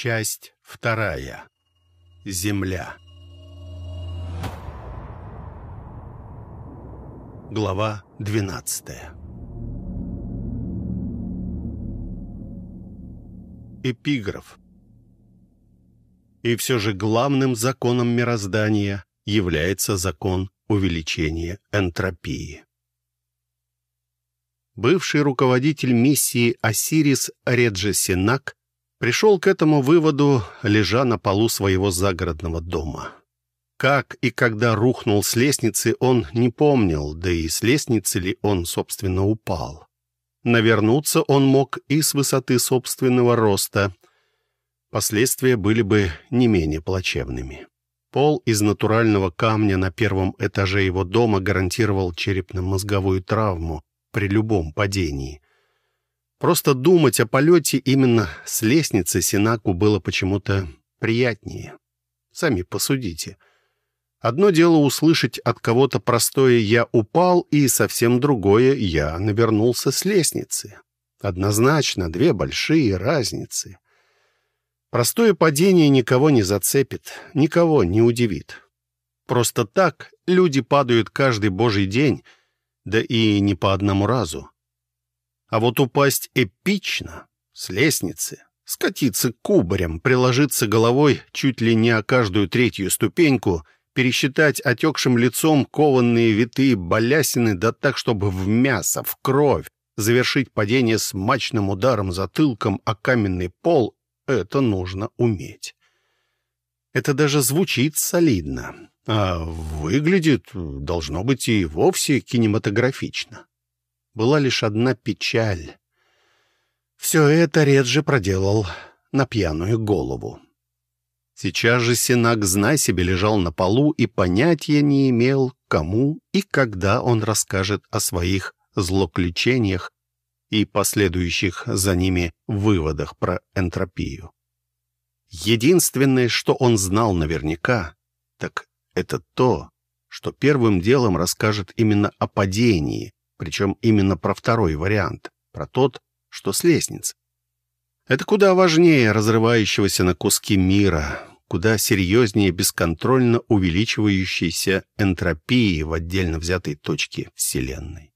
Часть вторая. Земля. Глава двенадцатая. Эпиграф. И все же главным законом мироздания является закон увеличения энтропии. Бывший руководитель миссии Осирис Реджи Синак пришел к этому выводу, лежа на полу своего загородного дома. Как и когда рухнул с лестницы, он не помнил, да и с лестницы ли он, собственно, упал. Навернуться он мог и с высоты собственного роста. Последствия были бы не менее плачевными. Пол из натурального камня на первом этаже его дома гарантировал черепно-мозговую травму при любом падении. Просто думать о полете именно с лестницы Синаку было почему-то приятнее. Сами посудите — Одно дело услышать от кого-то простое «я упал» и совсем другое «я навернулся с лестницы». Однозначно две большие разницы. Простое падение никого не зацепит, никого не удивит. Просто так люди падают каждый божий день, да и не по одному разу. А вот упасть эпично, с лестницы, скатиться кубарем, приложиться головой чуть ли не о каждую третью ступеньку — пересчитать отекшим лицом кованные витые балясины, да так, чтобы в мясо, в кровь, завершить падение смачным ударом затылком о каменный пол, это нужно уметь. Это даже звучит солидно, а выглядит, должно быть, и вовсе кинематографично. Была лишь одна печаль. Все это Реджи проделал на пьяную голову. Сейчас же Синак, знай себе, лежал на полу и понятия не имел, кому и когда он расскажет о своих злоключениях и последующих за ними выводах про энтропию. Единственное, что он знал наверняка, так это то, что первым делом расскажет именно о падении, причем именно про второй вариант, про тот, что с лестницы. Это куда важнее разрывающегося на куски мира, куда серьезнее бесконтрольно увеличивающейся энтропии в отдельно взятой точке Вселенной.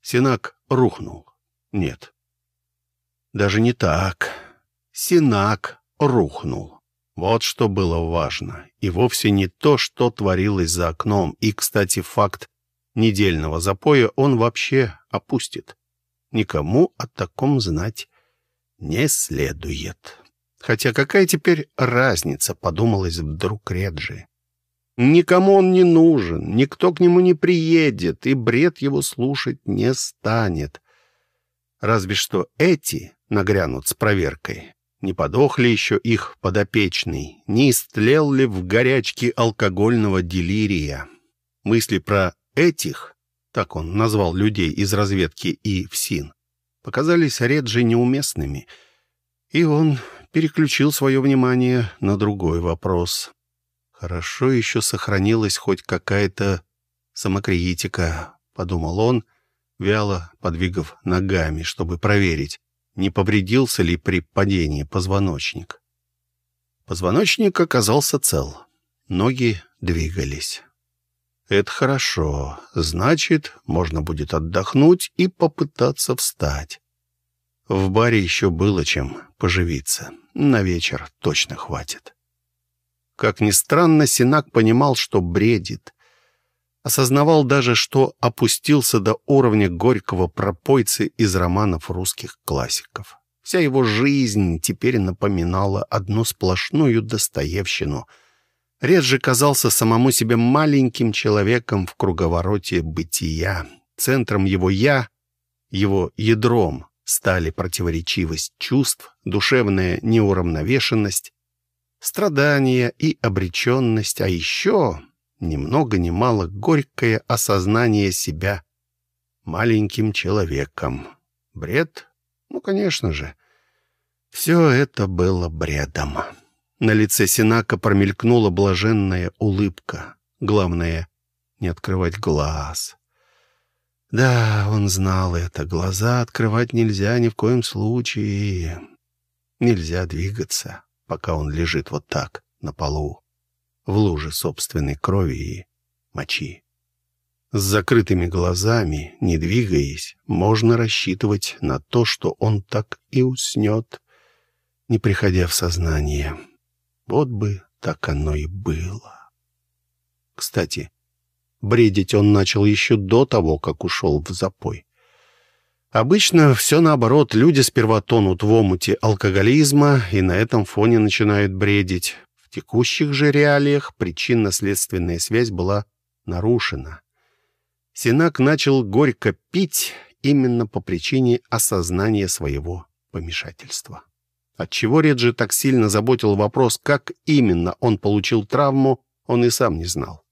Синак рухнул. Нет. Даже не так. Синак рухнул. Вот что было важно. И вовсе не то, что творилось за окном. И, кстати, факт недельного запоя он вообще опустит. Никому о таком знать не следует. Хотя какая теперь разница, подумалось вдруг Реджи. Никому он не нужен, никто к нему не приедет, и бред его слушать не станет. Разве что эти нагрянут с проверкой. Не подох ли еще их подопечный? Не истлел ли в горячке алкогольного делирия? Мысли про «этих», так он назвал людей из разведки и ФСИН, показались Реджи неуместными, и он переключил свое внимание на другой вопрос. Хорошо еще сохранилась хоть какая-то самокритика, подумал он, вяло подвигав ногами, чтобы проверить, не повредился ли при падении позвоночник. Позвоночник оказался цел. Ноги двигались. Это хорошо. Значит, можно будет отдохнуть и попытаться встать. В баре еще было чем поживиться. На вечер точно хватит. Как ни странно, Синак понимал, что бредит. Осознавал даже, что опустился до уровня горького пропойцы из романов русских классиков. Вся его жизнь теперь напоминала одну сплошную достоевщину — Реджи казался самому себе маленьким человеком в круговороте бытия. Центром его «я», его ядром стали противоречивость чувств, душевная неуравновешенность, страдания и обреченность, а еще ни много ни мало горькое осознание себя маленьким человеком. Бред? Ну, конечно же. Все это было бредом. На лице Синака промелькнула блаженная улыбка. Главное — не открывать глаз. Да, он знал это. Глаза открывать нельзя ни в коем случае. Нельзя двигаться. пока он лежит вот так, на полу, в луже собственной крови и мочи. С закрытыми глазами, не двигаясь, можно рассчитывать на то, что он так и уснет, не приходя в сознание. Вот бы так оно и было. Кстати, бредить он начал еще до того, как ушел в запой. Обычно все наоборот. Люди сперва тонут в омуте алкоголизма и на этом фоне начинают бредить. В текущих же реалиях причинно-следственная связь была нарушена. Синак начал горько пить именно по причине осознания своего помешательства. Отчего Реджи так сильно заботил вопрос, как именно он получил травму, он и сам не знал.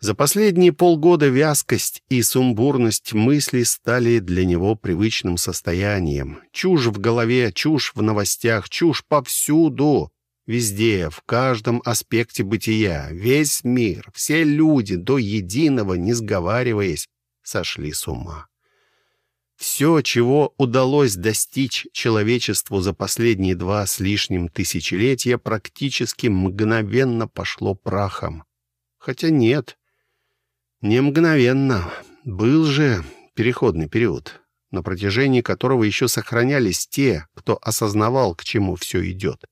За последние полгода вязкость и сумбурность мыслей стали для него привычным состоянием. Чушь в голове, чушь в новостях, чушь повсюду, везде, в каждом аспекте бытия. Весь мир, все люди до единого, не сговариваясь, сошли с ума. Все, чего удалось достичь человечеству за последние два с лишним тысячелетия, практически мгновенно пошло прахом. Хотя нет, не мгновенно. Был же переходный период, на протяжении которого еще сохранялись те, кто осознавал, к чему все идет.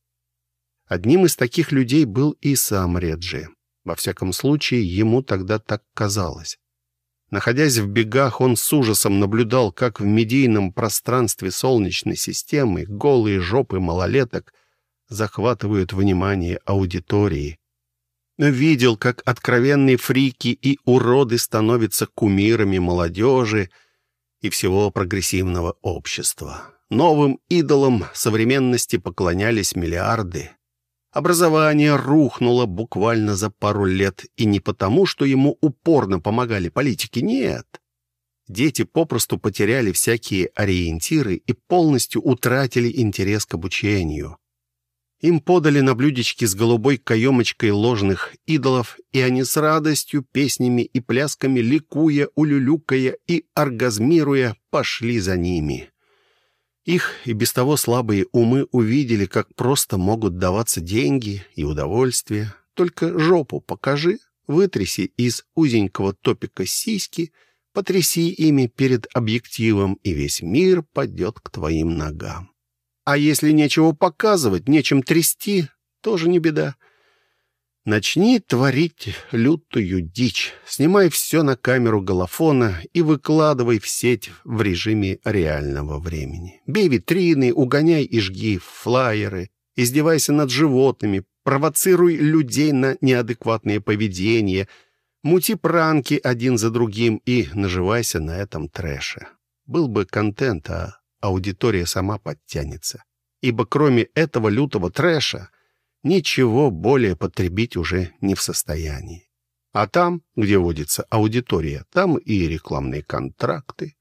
Одним из таких людей был и сам Реджи. Во всяком случае, ему тогда так казалось. Находясь в бегах, он с ужасом наблюдал, как в медийном пространстве Солнечной системы голые жопы малолеток захватывают внимание аудитории, Видел, как откровенные фрики и уроды становятся кумирами молодежи и всего прогрессивного общества. Новым идолам современности поклонялись миллиарды. Образование рухнуло буквально за пару лет, и не потому, что ему упорно помогали политики, нет. Дети попросту потеряли всякие ориентиры и полностью утратили интерес к обучению. Им подали на блюдечке с голубой каемочкой ложных идолов, и они с радостью, песнями и плясками, ликуя, улюлюкая и оргазмируя, пошли за ними. Их и без того слабые умы увидели, как просто могут даваться деньги и удовольствие. Только жопу покажи, вытряси из узенького топика сиськи, потряси ими перед объективом, и весь мир падет к твоим ногам. А если нечего показывать, нечем трясти, тоже не беда. Начни творить лютую дичь. Снимай все на камеру голофона и выкладывай в сеть в режиме реального времени. Бей витрины, угоняй и жги флайеры, издевайся над животными, провоцируй людей на неадекватное поведение, мути пранки один за другим и наживайся на этом трэше. Был бы контент, а аудитория сама подтянется. Ибо кроме этого лютого трэша ничего более потребить уже не в состоянии. А там, где водится аудитория, там и рекламные контракты.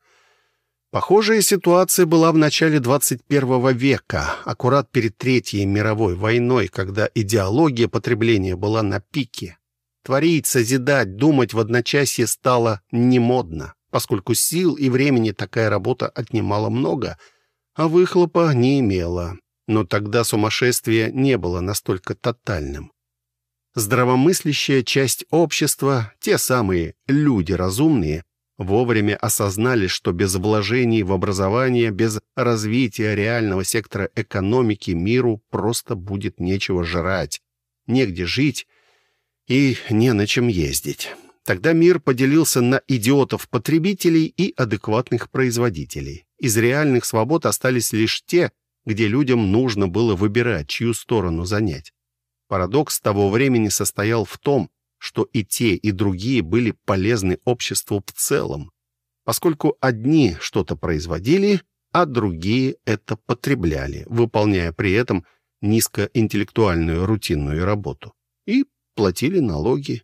Похожая ситуация была в начале 21 века, аккурат перед Третьей мировой войной, когда идеология потребления была на пике. Творить, созидать, думать в одночасье стало немодно поскольку сил и времени такая работа отнимала много, а выхлопа не имела. Но тогда сумасшествие не было настолько тотальным. Здравомыслящая часть общества, те самые люди разумные, вовремя осознали, что без вложений в образование, без развития реального сектора экономики миру просто будет нечего жрать, негде жить и не на чем ездить. Тогда мир поделился на идиотов-потребителей и адекватных производителей. Из реальных свобод остались лишь те, где людям нужно было выбирать, чью сторону занять. Парадокс того времени состоял в том, что и те, и другие были полезны обществу в целом, поскольку одни что-то производили, а другие это потребляли, выполняя при этом низкоинтеллектуальную рутинную работу. И платили налоги.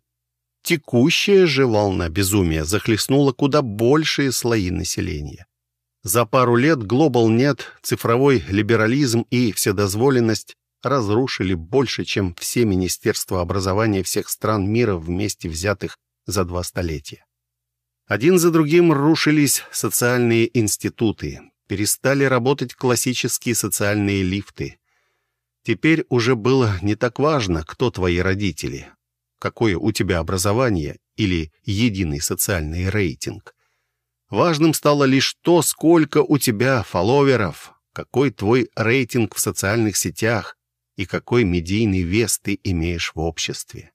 Текущая же волна безумия захлестнула куда большие слои населения. За пару лет глобал-нет, цифровой либерализм и вседозволенность разрушили больше, чем все министерства образования всех стран мира вместе взятых за два столетия. Один за другим рушились социальные институты, перестали работать классические социальные лифты. Теперь уже было не так важно, кто твои родители, какое у тебя образование или единый социальный рейтинг. Важным стало лишь то, сколько у тебя фолловеров, какой твой рейтинг в социальных сетях и какой медийный вес ты имеешь в обществе.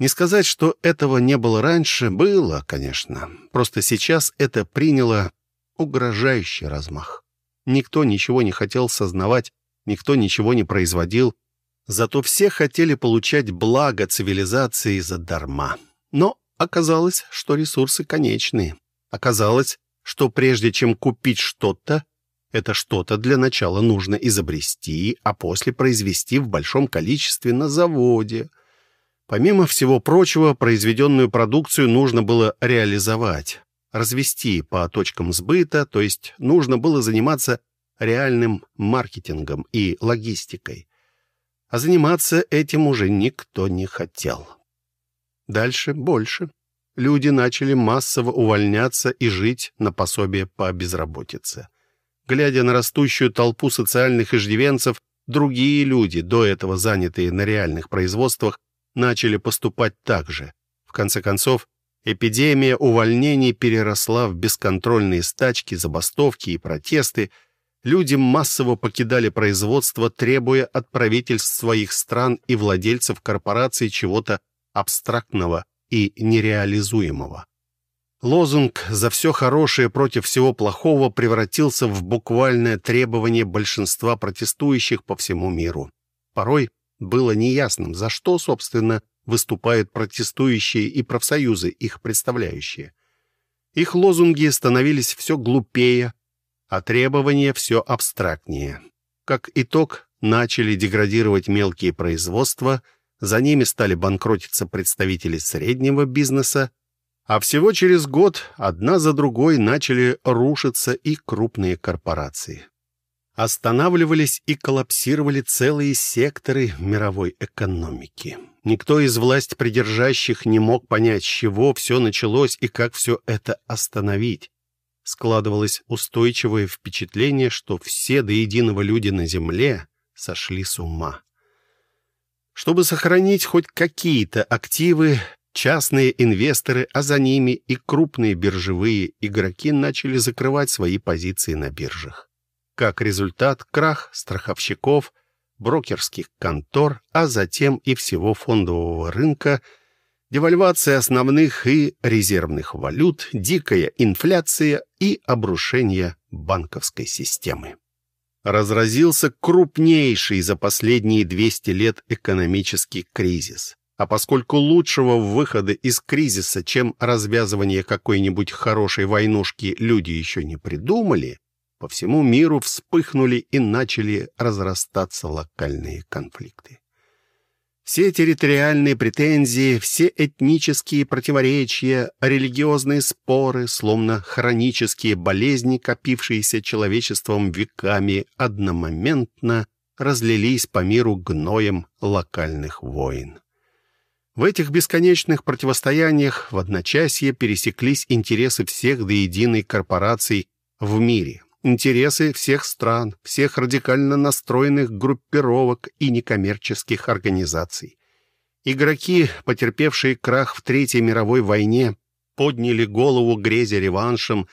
Не сказать, что этого не было раньше, было, конечно. Просто сейчас это приняло угрожающий размах. Никто ничего не хотел сознавать, никто ничего не производил. Зато все хотели получать благо цивилизации задарма. Но оказалось, что ресурсы конечные. Оказалось, что прежде чем купить что-то, это что-то для начала нужно изобрести, а после произвести в большом количестве на заводе. Помимо всего прочего, произведенную продукцию нужно было реализовать, развести по точкам сбыта, то есть нужно было заниматься реальным маркетингом и логистикой. А заниматься этим уже никто не хотел. Дальше больше. Люди начали массово увольняться и жить на пособие по безработице. Глядя на растущую толпу социальных иждивенцев, другие люди, до этого занятые на реальных производствах, начали поступать так же. В конце концов, эпидемия увольнений переросла в бесконтрольные стачки, забастовки и протесты. Люди массово покидали производство, требуя от правительств своих стран и владельцев корпораций чего-то абстрактного и нереализуемого. Лозунг «за все хорошее против всего плохого» превратился в буквальное требование большинства протестующих по всему миру. Порой было неясным, за что, собственно, выступают протестующие и профсоюзы, их представляющие. Их лозунги становились все глупее, а требования все абстрактнее. Как итог, начали деградировать мелкие производства, за ними стали банкротиться представители среднего бизнеса, а всего через год одна за другой начали рушиться и крупные корпорации. Останавливались и коллапсировали целые секторы мировой экономики. Никто из власть придержащих не мог понять, с чего все началось и как все это остановить. Складывалось устойчивое впечатление, что все до единого люди на Земле сошли с ума. Чтобы сохранить хоть какие-то активы, Частные инвесторы, а за ними и крупные биржевые игроки начали закрывать свои позиции на биржах. Как результат, крах страховщиков, брокерских контор, а затем и всего фондового рынка, девальвация основных и резервных валют, дикая инфляция и обрушение банковской системы. Разразился крупнейший за последние 200 лет экономический кризис. А поскольку лучшего выхода из кризиса, чем развязывание какой-нибудь хорошей войнушки, люди еще не придумали, по всему миру вспыхнули и начали разрастаться локальные конфликты. Все территориальные претензии, все этнические противоречия, религиозные споры, словно хронические болезни, копившиеся человечеством веками, одномоментно разлились по миру гноем локальных войн. В этих бесконечных противостояниях в одночасье пересеклись интересы всех до единой корпораций в мире, интересы всех стран, всех радикально настроенных группировок и некоммерческих организаций. Игроки, потерпевшие крах в Третьей мировой войне, подняли голову грезя реваншем,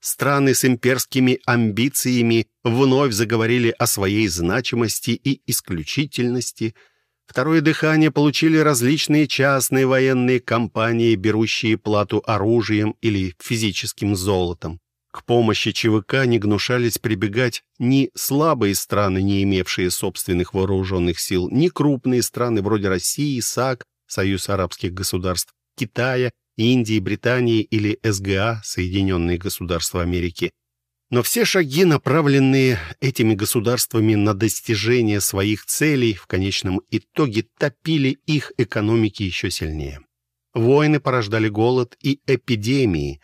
страны с имперскими амбициями вновь заговорили о своей значимости и исключительности – Второе дыхание получили различные частные военные компании, берущие плату оружием или физическим золотом. К помощи ЧВК не гнушались прибегать ни слабые страны, не имевшие собственных вооруженных сил, ни крупные страны вроде России, САК, Союз арабских государств, Китая, Индии, Британии или СГА, Соединенные Государства Америки, но все шаги, направленные этими государствами на достижение своих целей, в конечном итоге топили их экономики еще сильнее. Войны порождали голод и эпидемии.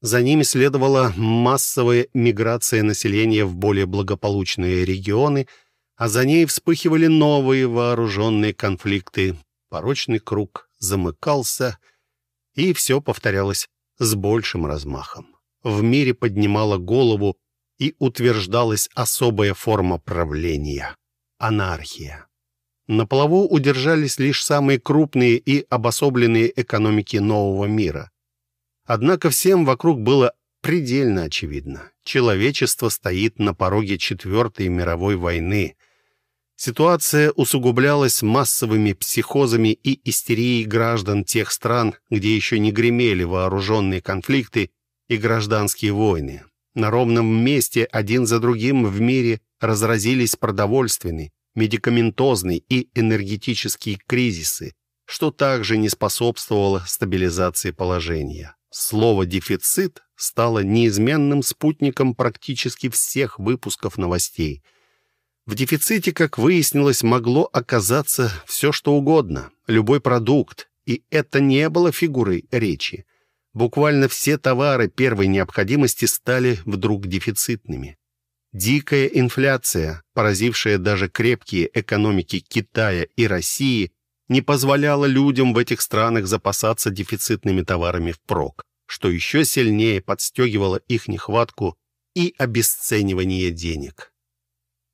За ними следовала массовая миграция населения в более благополучные регионы, а за ней вспыхивали новые вооруженные конфликты. Порочный круг замыкался, и все повторялось с большим размахом в мире поднимала голову и утверждалась особая форма правления. анархия. На плаву удержались лишь самые крупные и обособленные экономики нового мира. Однако всем вокруг было предельно очевидно. Человечество стоит на пороге Четвертой мировой войны. Ситуация усугублялась массовыми психозами и истерией граждан тех стран, где еще не гремели вооруженные конфликты и гражданские войны. На ровном месте один за другим в мире разразились продовольственные, медикаментозный и энергетические кризисы, что также не способствовало стабилизации положения. Слово «дефицит» стало неизменным спутником практически всех выпусков новостей. В дефиците, как выяснилось, могло оказаться все, что угодно, любой продукт, и это не было фигурой речи. Буквально все товары первой необходимости стали вдруг дефицитными. Дикая инфляция, поразившая даже крепкие экономики Китая и России, не позволяла людям в этих странах запасаться дефицитными товарами впрок, что еще сильнее подстегивало их нехватку и обесценивание денег.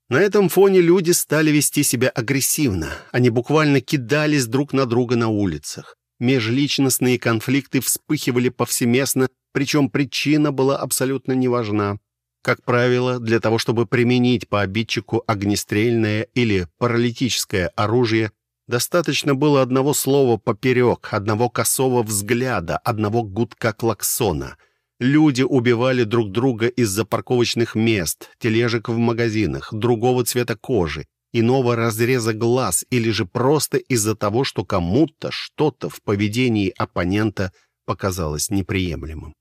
На этом фоне люди стали вести себя агрессивно. Они буквально кидались друг на друга на улицах. Межличностные конфликты вспыхивали повсеместно, причем причина была абсолютно неважна. Как правило, для того, чтобы применить по обидчику огнестрельное или паралитическое оружие, достаточно было одного слова поперек, одного косого взгляда, одного гудка клаксона. Люди убивали друг друга из-за парковочных мест, тележек в магазинах, другого цвета кожи, иного разреза глаз или же просто из-за того, что кому-то что-то в поведении оппонента показалось неприемлемым.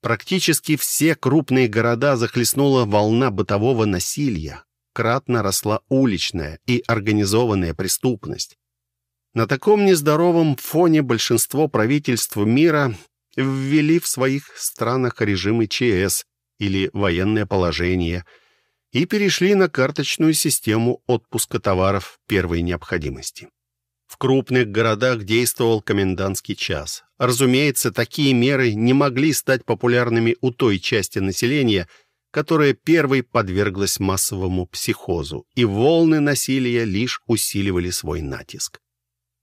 Практически все крупные города захлестнула волна бытового насилия. Кратно росла уличная и организованная преступность. На таком нездоровом фоне большинство правительств мира ввели в своих странах режимы ЧС или военное положение и перешли на карточную систему отпуска товаров первой необходимости. В крупных городах действовал комендантский час. Разумеется, такие меры не могли стать популярными у той части населения, которая первой подверглась массовому психозу, и волны насилия лишь усиливали свой натиск.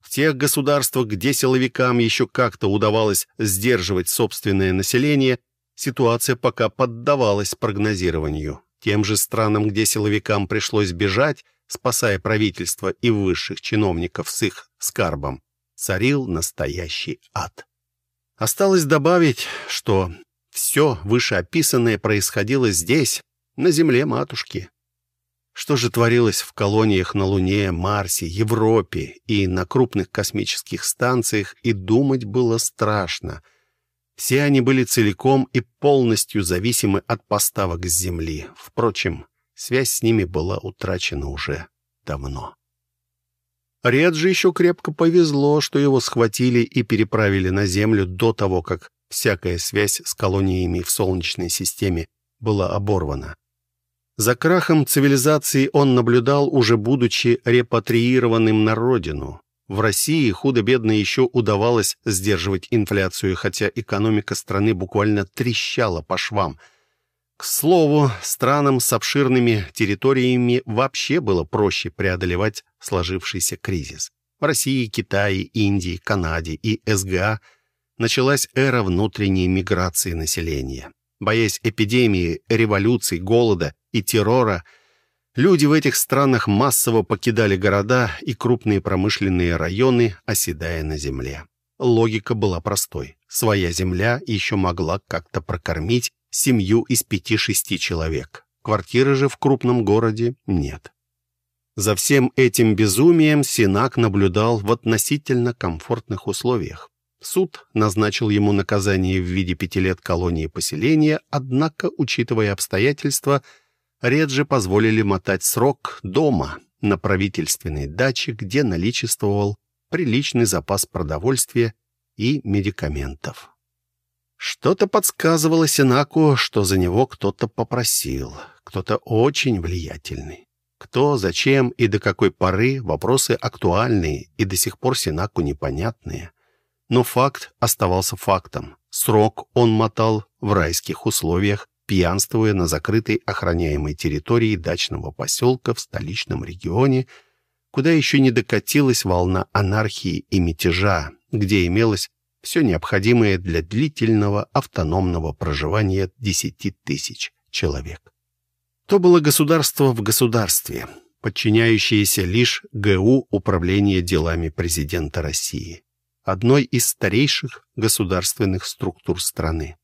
В тех государствах, где силовикам еще как-то удавалось сдерживать собственное население, ситуация пока поддавалась прогнозированию. Тем же странам, где силовикам пришлось бежать, спасая правительство и высших чиновников с их скарбом, царил настоящий ад. Осталось добавить, что все вышеописанное происходило здесь, на земле матушки. Что же творилось в колониях на Луне, Марсе, Европе и на крупных космических станциях, и думать было страшно. Все они были целиком и полностью зависимы от поставок с Земли. Впрочем, Связь с ними была утрачена уже давно. Реджи еще крепко повезло, что его схватили и переправили на Землю до того, как всякая связь с колониями в Солнечной системе была оборвана. За крахом цивилизации он наблюдал, уже будучи репатриированным на родину. В России худо-бедно еще удавалось сдерживать инфляцию, хотя экономика страны буквально трещала по швам – к слову, странам с обширными территориями вообще было проще преодолевать сложившийся кризис. В России, Китае, Индии, Канаде и СГА началась эра внутренней миграции населения. Боясь эпидемии, революций, голода и террора, люди в этих странах массово покидали города и крупные промышленные районы, оседая на земле. Логика была простой. Своя земля еще могла как-то прокормить семью из пяти-шести человек. Квартиры же в крупном городе нет. За всем этим безумием Синак наблюдал в относительно комфортных условиях. Суд назначил ему наказание в виде пяти лет колонии поселения, однако, учитывая обстоятельства, Реджи позволили мотать срок дома на правительственной даче, где наличествовал приличный запас продовольствия и медикаментов. Что-то подсказывало Синаку, что за него кто-то попросил, кто-то очень влиятельный. Кто, зачем и до какой поры — вопросы актуальные и до сих пор Синаку непонятные. Но факт оставался фактом. Срок он мотал в райских условиях пьянствуя на закрытой охраняемой территории дачного поселка в столичном регионе, куда еще не докатилась волна анархии и мятежа, где имелось все необходимое для длительного автономного проживания 10 тысяч человек. То было государство в государстве, подчиняющееся лишь ГУ Управления делами президента России, одной из старейших государственных структур страны.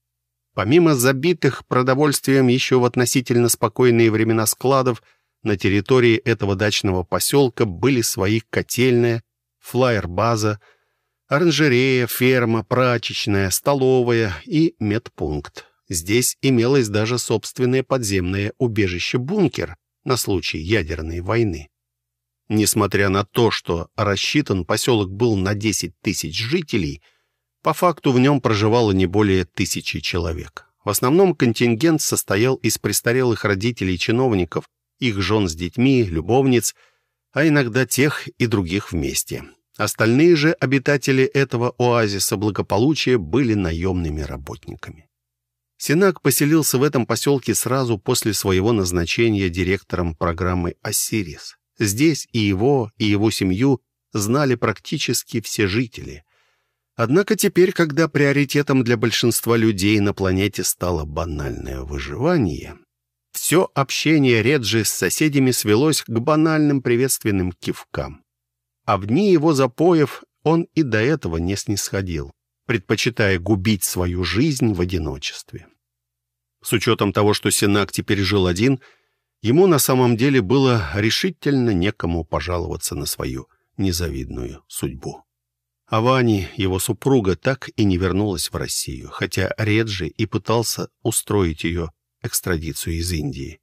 Помимо забитых продовольствием еще в относительно спокойные времена складов, на территории этого дачного поселка были свои котельная, флайер-база, оранжерея, ферма, прачечная, столовая и медпункт. Здесь имелось даже собственное подземное убежище-бункер на случай ядерной войны. Несмотря на то, что рассчитан поселок был на 10 тысяч жителей, по факту в нем проживало не более тысячи человек. В основном контингент состоял из престарелых родителей чиновников, их жен с детьми, любовниц, а иногда тех и других вместе. Остальные же обитатели этого оазиса благополучия были наемными работниками. Синак поселился в этом поселке сразу после своего назначения директором программы «Осирис». Здесь и его, и его семью знали практически все жители. Однако теперь, когда приоритетом для большинства людей на планете стало банальное выживание, все общение Реджи с соседями свелось к банальным приветственным кивкам. А в дни его запоев он и до этого не снисходил, предпочитая губить свою жизнь в одиночестве. С учетом того, что Сенак теперь жил один, ему на самом деле было решительно некому пожаловаться на свою незавидную судьбу. А Вани, его супруга, так и не вернулась в Россию, хотя Реджи и пытался устроить ее экстрадицию из Индии.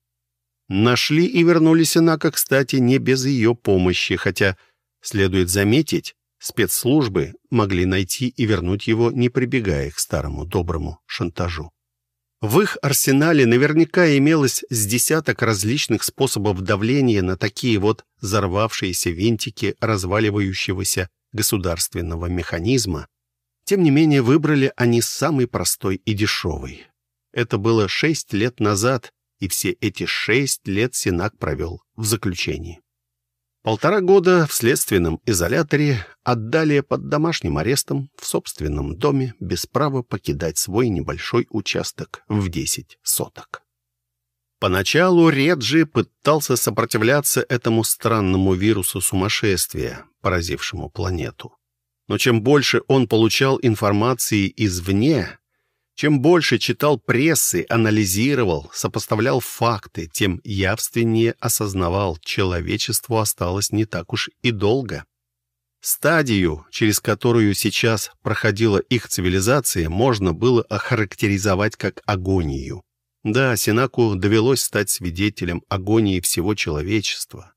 Нашли и вернули Сенака, кстати, не без ее помощи, хотя, следует заметить, спецслужбы могли найти и вернуть его, не прибегая к старому доброму шантажу. В их арсенале наверняка имелось с десяток различных способов давления на такие вот взорвавшиеся винтики разваливающегося государственного механизма. Тем не менее, выбрали они самый простой и дешевый. Это было шесть лет назад, и все эти шесть лет Синак провел в заключении. Полтора года в следственном изоляторе, отдали под домашним арестом в собственном доме без права покидать свой небольшой участок в 10 соток. Поначалу Реджи пытался сопротивляться этому странному вирусу сумасшествия, поразившему планету. Но чем больше он получал информации извне, чем больше читал прессы, анализировал, сопоставлял факты, тем явственнее осознавал, человечеству осталось не так уж и долго. Стадию, через которую сейчас проходила их цивилизация, можно было охарактеризовать как агонию. Да, Синаку довелось стать свидетелем агонии всего человечества.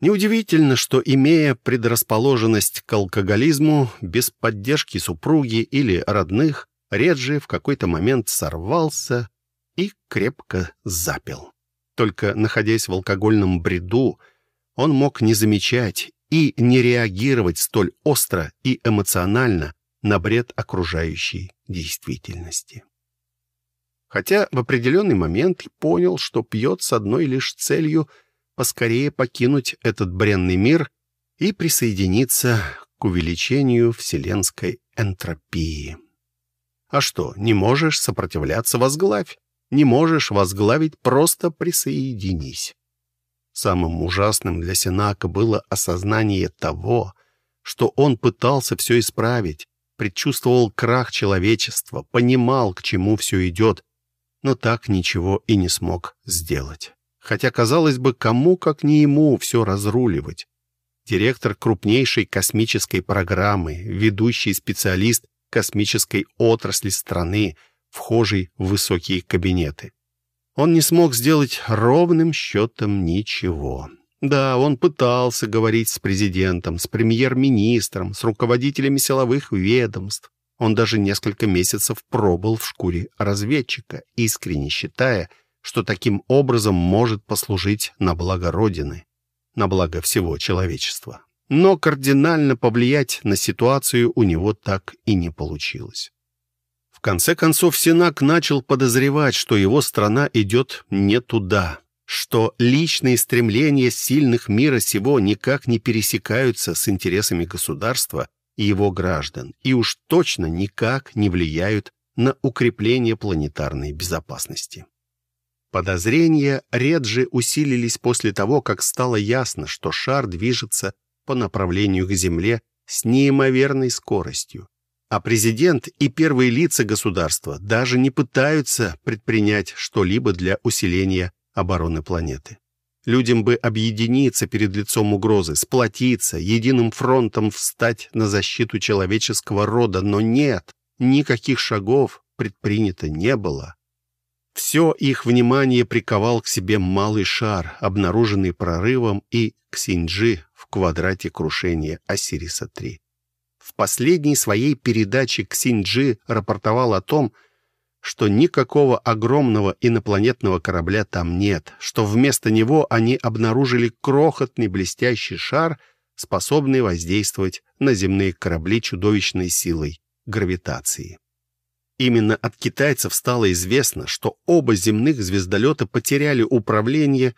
Неудивительно, что, имея предрасположенность к алкоголизму, без поддержки супруги или родных, Реджи в какой-то момент сорвался и крепко запил. Только находясь в алкогольном бреду, он мог не замечать и не реагировать столь остро и эмоционально на бред окружающей действительности. Хотя в определенный момент понял, что пьет с одной лишь целью поскорее покинуть этот бренный мир и присоединиться к увеличению вселенской энтропии. А что, не можешь сопротивляться, возглавь. Не можешь возглавить, просто присоединись. Самым ужасным для Сенака было осознание того, что он пытался все исправить, предчувствовал крах человечества, понимал, к чему все идет, но так ничего и не смог сделать. Хотя, казалось бы, кому, как не ему, все разруливать. Директор крупнейшей космической программы, ведущий специалист космической отрасли страны, вхожей в высокие кабинеты. Он не смог сделать ровным счетом ничего. Да, он пытался говорить с президентом, с премьер-министром, с руководителями силовых ведомств. Он даже несколько месяцев пробыл в шкуре разведчика, искренне считая, что таким образом может послужить на благо Родины, на благо всего человечества но кардинально повлиять на ситуацию у него так и не получилось. В конце концов, Синак начал подозревать, что его страна идет не туда, что личные стремления сильных мира сего никак не пересекаются с интересами государства и его граждан, и уж точно никак не влияют на укрепление планетарной безопасности. Подозрения Реджи усилились после того, как стало ясно, что шар движется по направлению к Земле с неимоверной скоростью. А президент и первые лица государства даже не пытаются предпринять что-либо для усиления обороны планеты. Людям бы объединиться перед лицом угрозы, сплотиться, единым фронтом встать на защиту человеческого рода, но нет, никаких шагов предпринято не было. Все их внимание приковал к себе малый шар, обнаруженный прорывом и Ксинджи в квадрате крушения Осириса-3. В последней своей передаче Ксинджи рапортовал о том, что никакого огромного инопланетного корабля там нет, что вместо него они обнаружили крохотный блестящий шар, способный воздействовать на земные корабли чудовищной силой гравитации. Именно от китайцев стало известно, что оба земных звездолета потеряли управление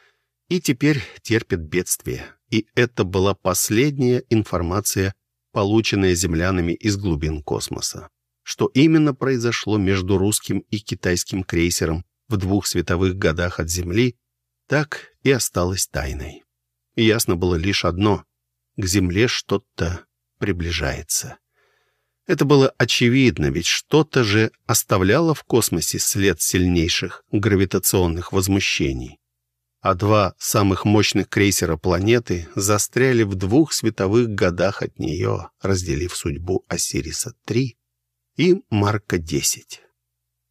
и теперь терпят бедствие. И это была последняя информация, полученная землянами из глубин космоса что именно произошло между русским и китайским крейсером в двух световых годах от Земли, так и осталось тайной. Ясно было лишь одно — к Земле что-то приближается. Это было очевидно, ведь что-то же оставляло в космосе след сильнейших гравитационных возмущений. А два самых мощных крейсера планеты застряли в двух световых годах от нее, разделив судьбу Осириса-3 и Марка-10.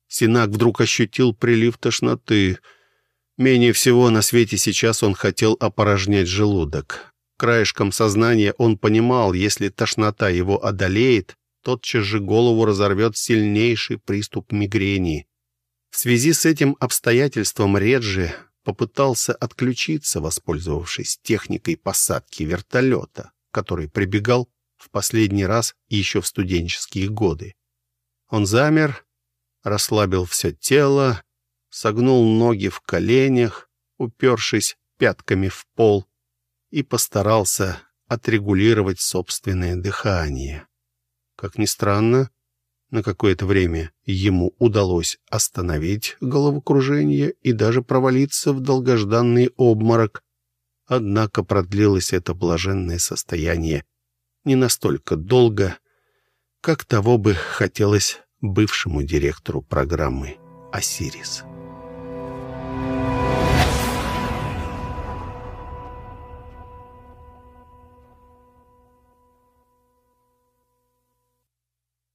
Синак вдруг ощутил прилив тошноты. Менее всего на свете сейчас он хотел опорожнять желудок. Краешком сознания он понимал, если тошнота его одолеет, тотчас же голову разорвет сильнейший приступ мигрени. В связи с этим обстоятельством Реджи попытался отключиться, воспользовавшись техникой посадки вертолета, который прибегал в последний раз еще в студенческие годы. Он замер, расслабил все тело, согнул ноги в коленях, упершись пятками в пол, и постарался отрегулировать собственное дыхание. Как ни странно, на какое-то время ему удалось остановить головокружение и даже провалиться в долгожданный обморок. Однако продлилось это блаженное состояние не настолько долго, как того бы хотелось бывшему директору программы «Осирис».